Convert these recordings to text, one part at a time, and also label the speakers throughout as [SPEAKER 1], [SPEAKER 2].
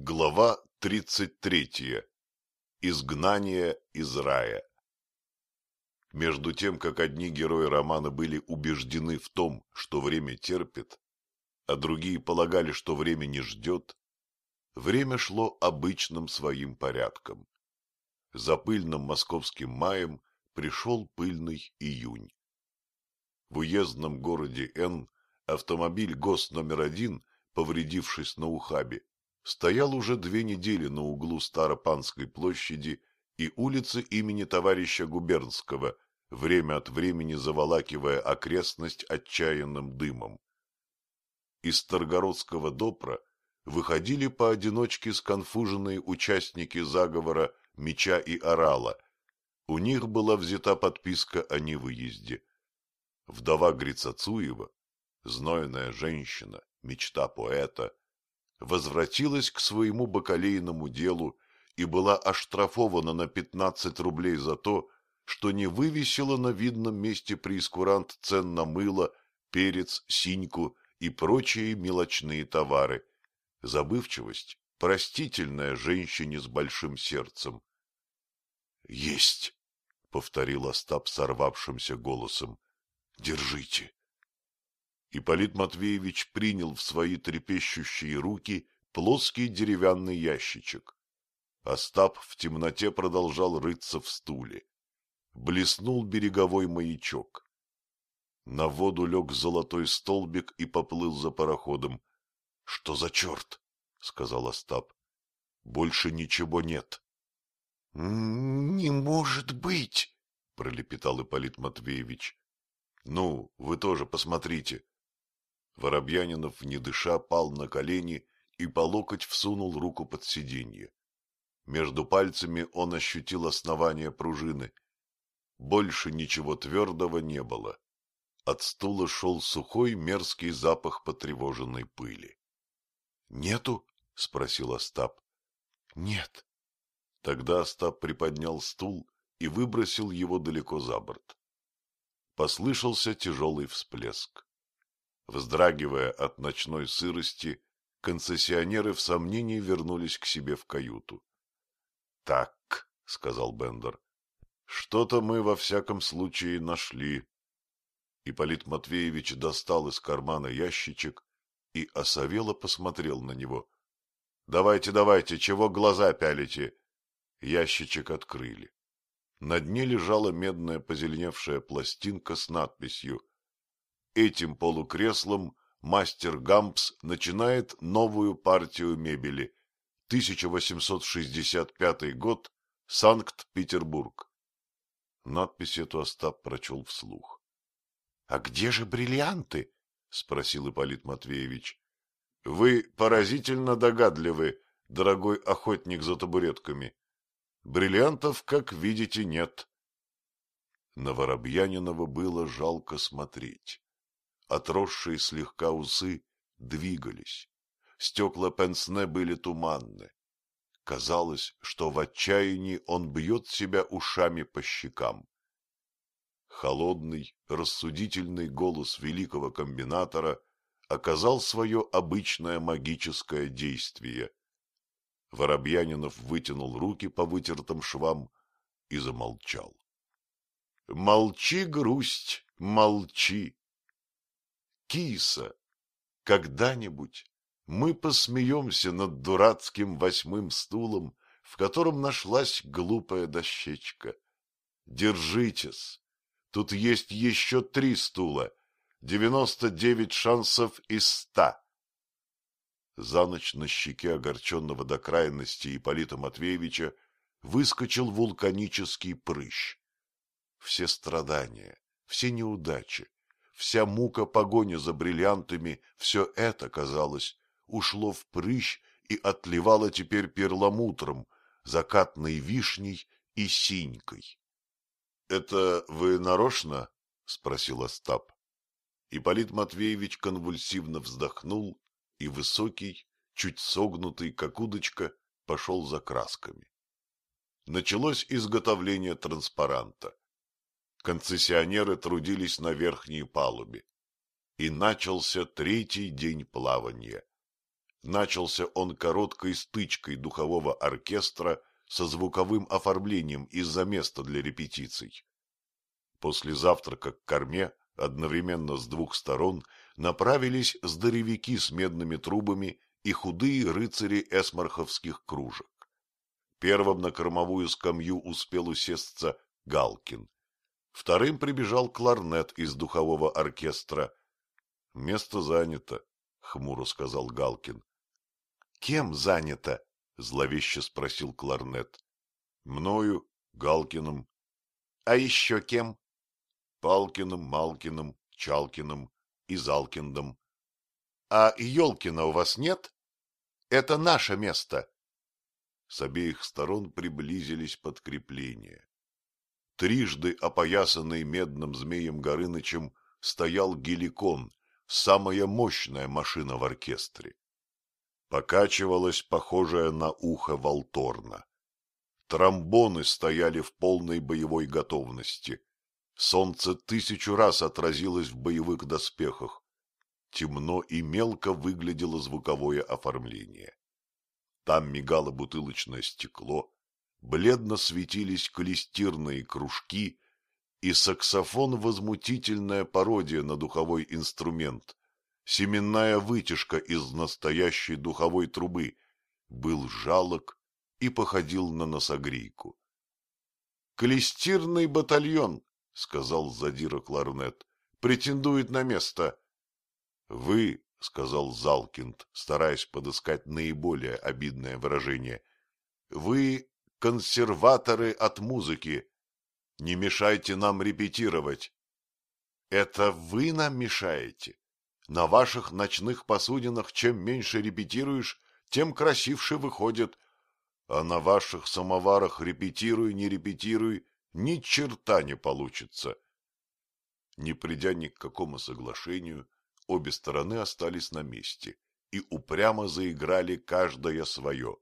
[SPEAKER 1] Глава 33. Изгнание из рая. Между тем, как одни герои романа были убеждены в том, что время терпит, а другие полагали, что время не ждет, время шло обычным своим порядком. За пыльным московским маем пришел пыльный июнь. В уездном городе Н автомобиль ГОС номер один, повредившись на ухабе, стоял уже две недели на углу Старопанской площади и улицы имени товарища Губернского, время от времени заволакивая окрестность отчаянным дымом. Из Старгородского допра выходили поодиночке сконфуженные участники заговора Меча и Орала. У них была взята подписка о невыезде. Вдова Грицацуева, знойная женщина, мечта поэта, возвратилась к своему бакалейному делу и была оштрафована на 15 рублей за то, что не вывесила на видном месте прескурант цен на мыло, перец, синьку и прочие мелочные товары. Забывчивость простительная женщине с большим сердцем. — Есть, — повторил Остап сорвавшимся голосом. — Держите. Ипполит Матвеевич принял в свои трепещущие руки плоский деревянный ящичек. Остап в темноте продолжал рыться в стуле. Блеснул береговой маячок. На воду лег золотой столбик и поплыл за пароходом. — Что за черт? — сказал Остап. — Больше ничего нет. — Не может быть! — пролепетал Ипполит Матвеевич. — Ну, вы тоже посмотрите, Воробьянинов, не дыша, пал на колени и по локоть всунул руку под сиденье. Между пальцами он ощутил основание пружины. Больше ничего твердого не было. От стула шел сухой мерзкий запах потревоженной пыли. — Нету? — спросил Остап. — Нет. Тогда Остап приподнял стул и выбросил его далеко за борт. Послышался тяжелый всплеск. Вздрагивая от ночной сырости, концессионеры в сомнении вернулись к себе в каюту. — Так, — сказал Бендер, — что-то мы во всяком случае нашли. Ипполит Матвеевич достал из кармана ящичек и осовело посмотрел на него. — Давайте, давайте, чего глаза пялите? Ящичек открыли. На дне лежала медная позеленевшая пластинка с надписью Этим полукреслом мастер Гампс начинает новую партию мебели. 1865 год, Санкт-Петербург. Надпись эту Остап прочел вслух. — А где же бриллианты? — спросил Ипполит Матвеевич. — Вы поразительно догадливы, дорогой охотник за табуретками. Бриллиантов, как видите, нет. На Воробьянинова было жалко смотреть. Отросшие слегка усы двигались. Стекла пенсне были туманны. Казалось, что в отчаянии он бьет себя ушами по щекам. Холодный, рассудительный голос великого комбинатора оказал свое обычное магическое действие. Воробьянинов вытянул руки по вытертым швам и замолчал. — Молчи, грусть, молчи! Киса, когда-нибудь мы посмеемся над дурацким восьмым стулом, в котором нашлась глупая дощечка. Держитесь, тут есть еще три стула, девяносто девять шансов из ста. За ночь на щеке огорченного до крайности Ипполита Матвеевича выскочил вулканический прыщ. Все страдания, все неудачи, Вся мука погони за бриллиантами, все это, казалось, ушло в прыщ и отливало теперь перламутром, закатной вишней и синькой. — Это вы нарочно? — спросил Остап. Ипполит Матвеевич конвульсивно вздохнул, и высокий, чуть согнутый, как удочка, пошел за красками. Началось изготовление транспаранта концессионеры трудились на верхней палубе. И начался третий день плавания. Начался он короткой стычкой духового оркестра со звуковым оформлением из-за места для репетиций. После завтрака к корме одновременно с двух сторон направились здоровяки с медными трубами и худые рыцари эсмарховских кружек. Первым на кормовую скамью успел усесться Галкин. Вторым прибежал кларнет из духового оркестра. — Место занято, — хмуро сказал Галкин. — Кем занято? — зловеще спросил кларнет. — Мною, Галкиным. — А еще кем? — Палкиным, Малкиным, Чалкиным и Залкиндом. — А Елкина у вас нет? Это наше место. С обеих сторон приблизились подкрепления. Трижды опоясанный медным змеем Горынычем стоял геликон, самая мощная машина в оркестре. Покачивалась похожая на ухо волторна. Тромбоны стояли в полной боевой готовности. Солнце тысячу раз отразилось в боевых доспехах. Темно и мелко выглядело звуковое оформление. Там мигало бутылочное стекло, бледно светились клестирные кружки, и саксофон — возмутительная пародия на духовой инструмент, семенная вытяжка из настоящей духовой трубы, был жалок и походил на носогрейку. — Клестирный батальон, — сказал задира кларнет, — претендует на место. — Вы, — сказал Залкинд, стараясь подыскать наиболее обидное выражение. — Вы консерваторы от музыки. Не мешайте нам репетировать. — Это вы нам мешаете? На ваших ночных посудинах чем меньше репетируешь, тем красивше выходит. А на ваших самоварах репетируй, не репетируй, ни черта не получится. Не придя ни к какому соглашению, обе стороны остались на месте и упрямо заиграли каждая свое.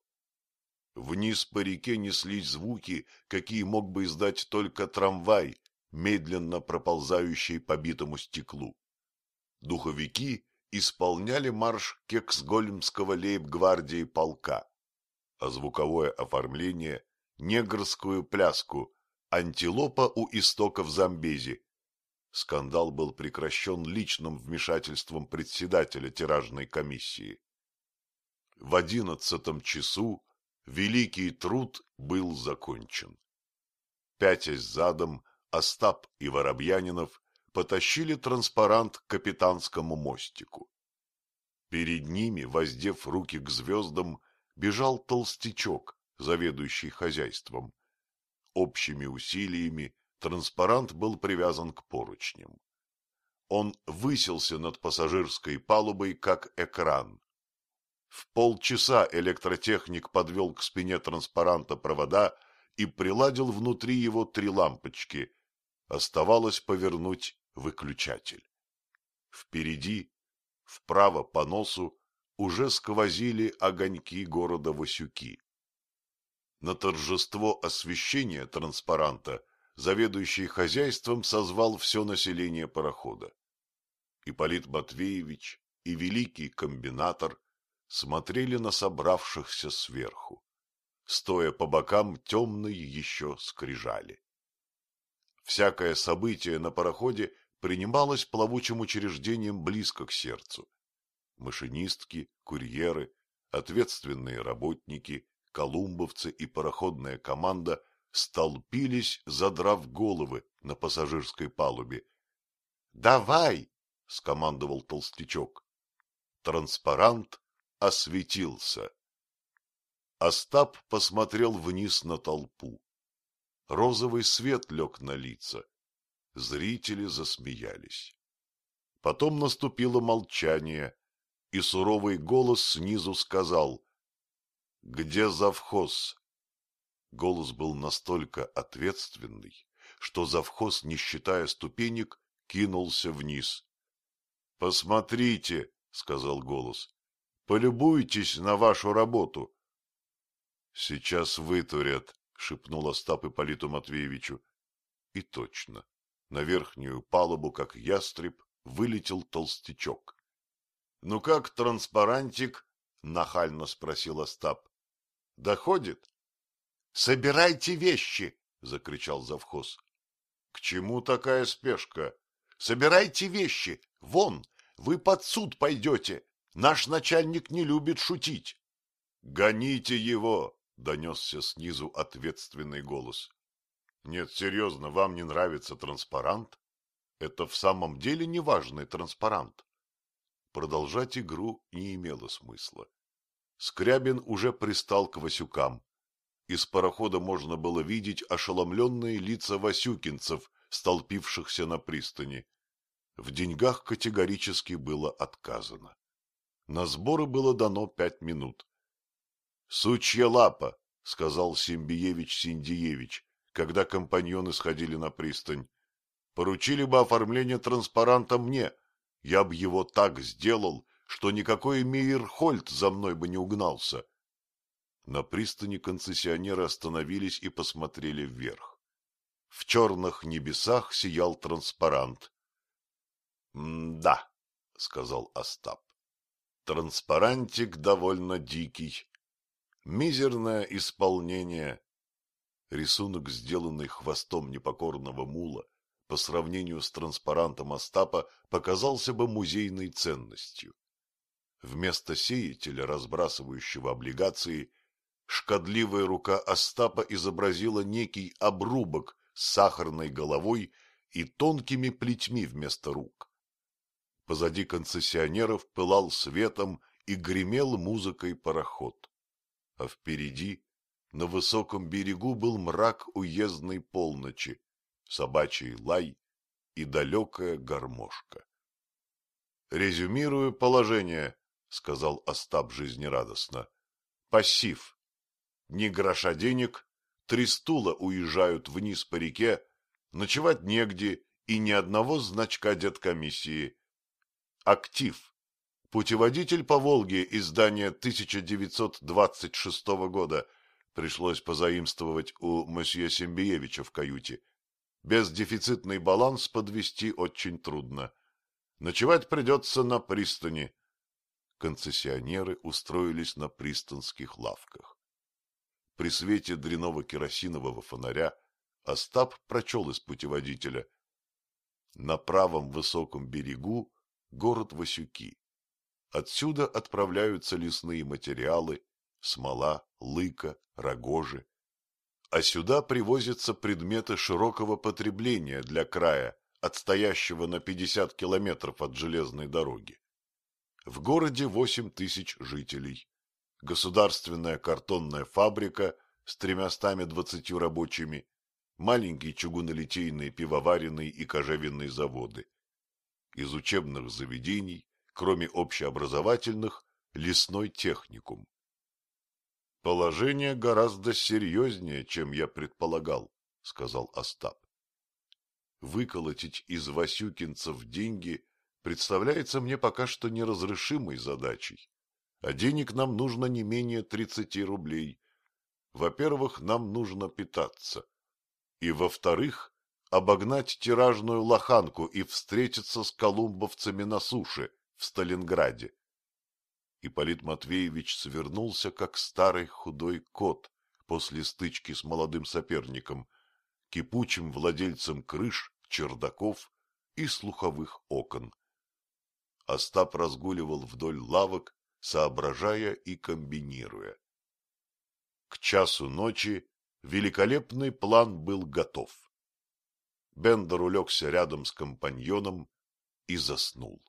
[SPEAKER 1] Вниз по реке неслись звуки, какие мог бы издать только трамвай, медленно проползающий по битому стеклу. Духовики исполняли марш Кексгольмского лейб-гвардии полка, а звуковое оформление — негрскую пляску «Антилопа у истоков Замбези», Скандал был прекращен личным вмешательством председателя тиражной комиссии. В одиннадцатом часу великий труд был закончен. Пятясь задом, Остап и Воробьянинов потащили транспарант к капитанскому мостику. Перед ними, воздев руки к звездам, бежал толстячок, заведующий хозяйством. Общими усилиями Транспарант был привязан к поручням. Он высился над пассажирской палубой, как экран. В полчаса электротехник подвел к спине транспаранта провода и приладил внутри его три лампочки. Оставалось повернуть выключатель. Впереди, вправо по носу, уже сквозили огоньки города Васюки. На торжество освещения транспаранта заведующий хозяйством созвал все население парохода. Ипполит Матвеевич и великий комбинатор смотрели на собравшихся сверху, стоя по бокам темные еще скрижали. Всякое событие на пароходе принималось плавучим учреждением близко к сердцу. Машинистки, курьеры, ответственные работники, колумбовцы и пароходная команда – столпились, задрав головы на пассажирской палубе. — Давай! — скомандовал толстячок. Транспарант осветился. Остап посмотрел вниз на толпу. Розовый свет лег на лица. Зрители засмеялись. Потом наступило молчание, и суровый голос снизу сказал — Где завхоз? Голос был настолько ответственный, что завхоз, не считая ступенек, кинулся вниз. — Посмотрите, — сказал голос, — полюбуйтесь на вашу работу. — Сейчас вытурят, — шепнул Остап Ипполиту Матвеевичу. И точно, на верхнюю палубу, как ястреб, вылетел толстячок. — Ну как, транспарантик? нахально спросил Остап. — Доходит? — Собирайте вещи! — закричал завхоз. — К чему такая спешка? — Собирайте вещи! Вон! Вы под суд пойдете! Наш начальник не любит шутить. — Гоните его! — донесся снизу ответственный голос. — Нет, серьезно, вам не нравится транспарант? Это в самом деле неважный транспарант. Продолжать игру не имело смысла. Скрябин уже пристал к Васюкам. Из парохода можно было видеть ошеломленные лица васюкинцев, столпившихся на пристани. В деньгах категорически было отказано. На сборы было дано пять минут. — Сучья лапа, — сказал Симбиевич Синдиевич, когда компаньоны сходили на пристань. — Поручили бы оформление транспаранта мне, я б его так сделал, что никакой Мейерхольд за мной бы не угнался. На пристани концессионеры остановились и посмотрели вверх. В черных небесах сиял транспарант. — Да, — сказал Остап. — Транспарантик довольно дикий. Мизерное исполнение. Рисунок, сделанный хвостом непокорного мула, по сравнению с транспарантом Остапа показался бы музейной ценностью. Вместо сеятеля, разбрасывающего облигации, шкодливая рука Остапа изобразила некий обрубок с сахарной головой и тонкими плетьми вместо рук. Позади концессионеров пылал светом и гремел музыкой пароход. А впереди, на высоком берегу, был мрак уездной полночи, собачий лай и далекая гармошка. Резюмирую положение, — сказал Остап жизнерадостно. Пассив. Ни гроша денег, три стула уезжают вниз по реке, ночевать негде и ни одного значка деткомиссии. Актив. Путеводитель по Волге, издание 1926 года, пришлось позаимствовать у месье Сембиевича в каюте. Бездефицитный баланс подвести очень трудно. Ночевать придется на пристани. Концессионеры устроились на пристанских лавках. При свете дряного керосинового фонаря Остап прочел из путеводителя. На правом высоком берегу город Васюки. Отсюда отправляются лесные материалы, смола, лыка, рогожи, а сюда привозятся предметы широкого потребления для края, отстоящего на 50 километров от железной дороги. В городе 8 тысяч жителей. Государственная картонная фабрика с тремястами двадцатью рабочими, маленькие чугунолитейные пивоваренные и кожевенные заводы. Из учебных заведений, кроме общеобразовательных, лесной техникум. Положение гораздо серьезнее, чем я предполагал, — сказал Остап. Выколотить из васюкинцев деньги представляется мне пока что неразрешимой задачей, а денег нам нужно не менее тридцати рублей. Во-первых, нам нужно питаться, и, во-вторых, обогнать тиражную лоханку и встретиться с колумбовцами на суше в Сталинграде. Ипполит Матвеевич свернулся, как старый худой кот после стычки с молодым соперником, кипучим владельцем крыш, чердаков и слуховых окон. Остап разгуливал вдоль лавок, соображая и комбинируя. К часу ночи великолепный план был готов. Бендер улегся рядом с компаньоном и заснул.